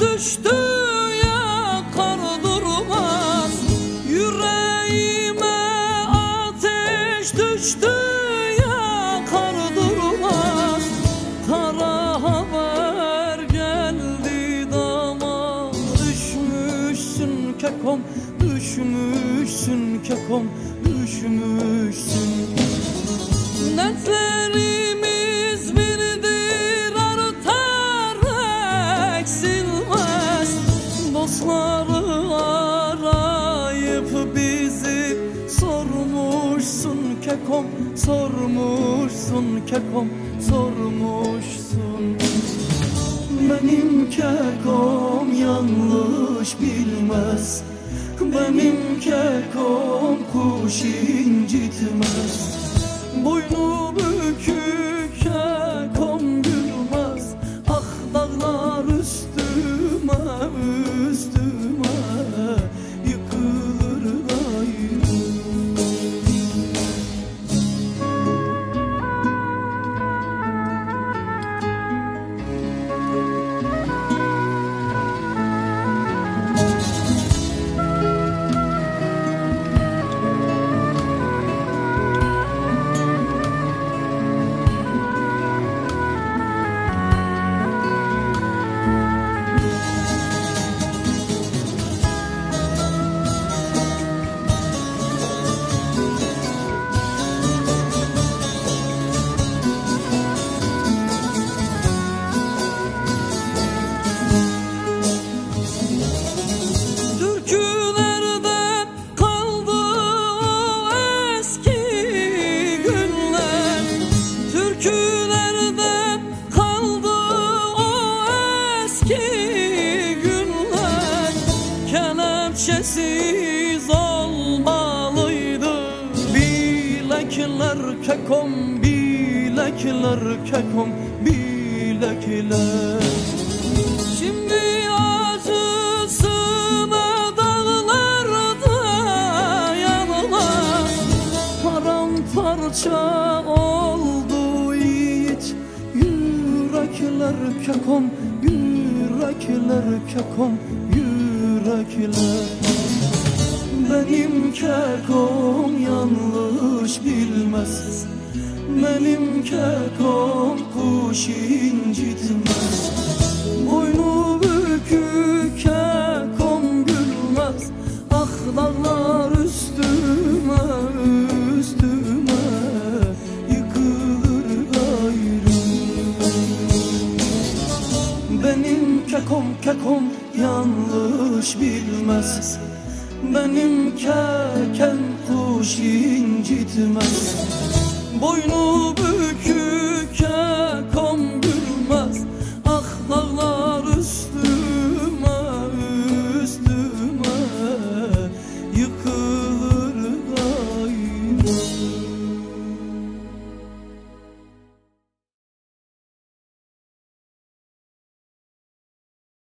Düştü ya kar durmaz. Yüreğime ateş düştü ya kar durmaz. Kara haber geldi dama. Düşmüşsün kekom, düşmüşsün kekom, düşmüşsün. Netleri sormuşsun kekom Sormuşsun kekom sormuşsun. Benim kekom yanlış bilmez Benim kekom kuş incitmez. Boynu Kelepçesiz olmalıydı. Bilekler kekom bilekler kekom bilekler. Şimdi acısına dağlarda yanılar Paramparça oldu yiğit Yürekler kekom, yürekler kekom, yürekler Benim kekom yanlış bilmez. Benim kekom kuş incitmez. Boynu bükük kekom gülmez. Ah dağlar üstüme üstüme Yıkılır gayrı Benim kekom kekom yanlış bilmez benim keken kuş incitmez. Boynu bükük kekom gülmez. Ah dağlar üstü